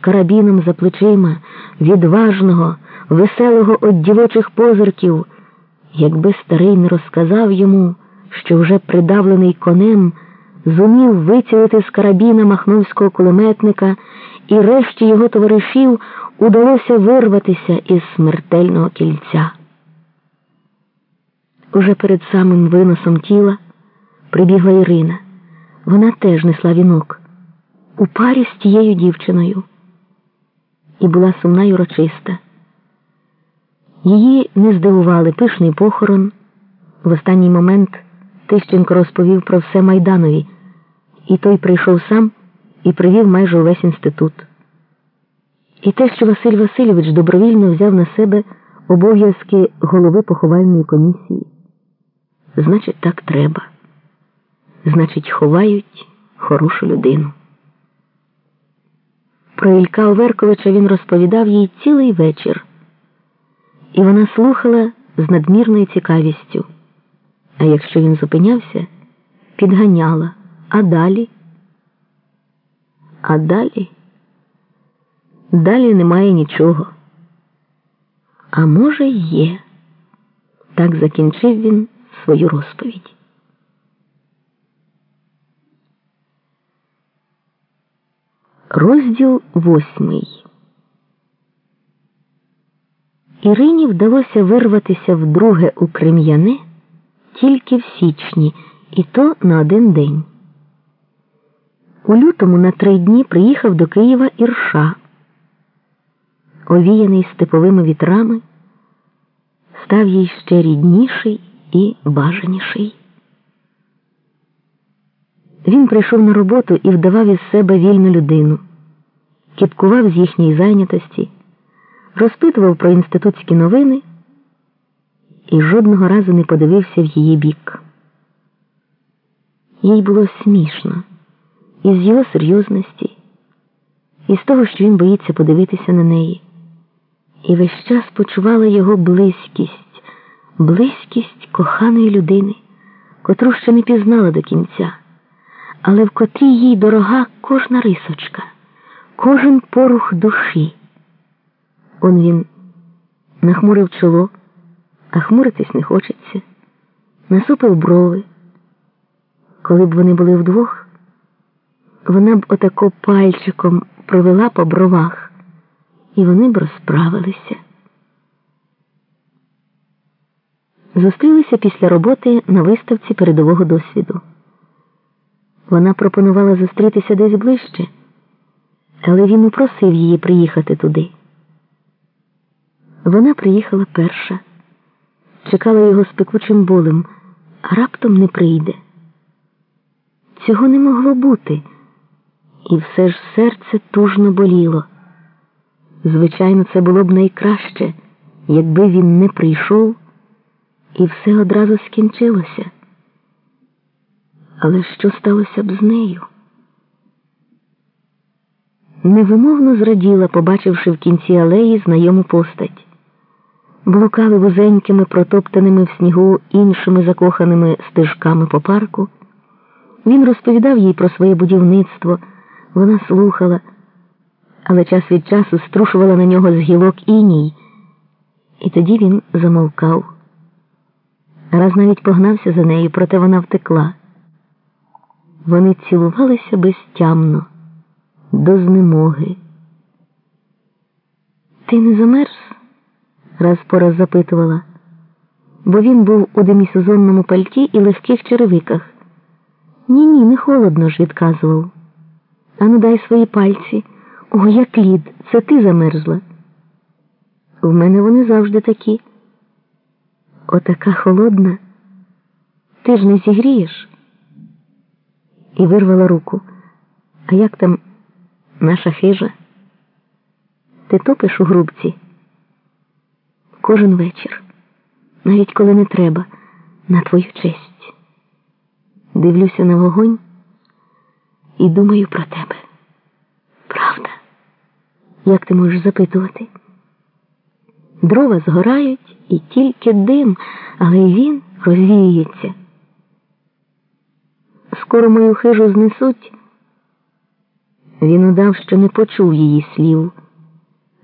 карабіном за плечима, відважного, веселого од дівочих позирків, якби старий не розказав йому, що вже придавлений конем зумів вицілити з карабіна махновського кулеметника, і решті його товаришів удалося вирватися із смертельного кільця. Уже перед самим виносом тіла прибігла Ірина. Вона теж несла вінок у парі з тією дівчиною і була сумна й урочиста. Її не здивували пишний похорон. В останній момент Тищенко розповів про все Майданові, і той прийшов сам і привів майже увесь інститут. І те, що Василь Васильович добровільно взяв на себе обов'язки голови поховальної комісії, значить, так треба. Значить, ховають хорошу людину. Про Ілька Оверковича він розповідав їй цілий вечір, і вона слухала з надмірною цікавістю. А якщо він зупинявся, підганяла. А далі? А далі? Далі немає нічого. А може, є. Так закінчив він свою розповідь. Розділ восьмий. Ірині вдалося вирватися вдруге у Крем'яне тільки в січні, і то на один день. У лютому на три дні приїхав до Києва Ірша, овіяний степовими вітрами, став їй ще рідніший і бажаніший. Він прийшов на роботу і вдавав із себе вільну людину, кіпкував з їхньої зайнятості, розпитував про інститутські новини і жодного разу не подивився в її бік. Їй було смішно із його серйозності, і з того, що він боїться подивитися на неї, і весь час почувала його близькість, близькість коханої людини, котру ще не пізнала до кінця але в котрій їй дорога кожна рисочка, кожен порух душі. Он він нахмурив чоло, а хмуритись не хочеться, насупив брови. Коли б вони були вдвох, вона б отако пальчиком провела по бровах, і вони б розправилися. Зустрілися після роботи на виставці передового досвіду. Вона пропонувала зустрітися десь ближче, але він упросив її приїхати туди. Вона приїхала перша, чекала його з пекучим болем, а раптом не прийде. Цього не могло бути, і все ж серце тужно боліло. Звичайно, це було б найкраще, якби він не прийшов, і все одразу скінчилося. Але що сталося б з нею? Невимовно зраділа, побачивши в кінці алеї знайому постать. Блукали вузенькими, протоптаними в снігу іншими закоханими стежками по парку. Він розповідав їй про своє будівництво, вона слухала, але час від часу струшувала на нього з гілок іній, і тоді він замовкав. Раз навіть погнався за нею, проте вона втекла. Вони цілувалися безтямно, до знемоги. Ти не замерз? раз по раз запитувала, бо він був у демісезонному пальті і легких черевиках. Ні, ні, не холодно ж, відказував. Ану, дай свої пальці. О, як лід, це ти замерзла. В мене вони завжди такі. Отака холодна. Ти ж не зігрієш і вирвала руку. А як там наша хижа? Ти топиш у грубці? Кожен вечір, навіть коли не треба, на твою честь. Дивлюся на вогонь і думаю про тебе. Правда? Як ти можеш запитувати? Дрова згорають і тільки дим, але й він розвіюється скоро мою хижу знесуть. Він удав, що не почув її слів.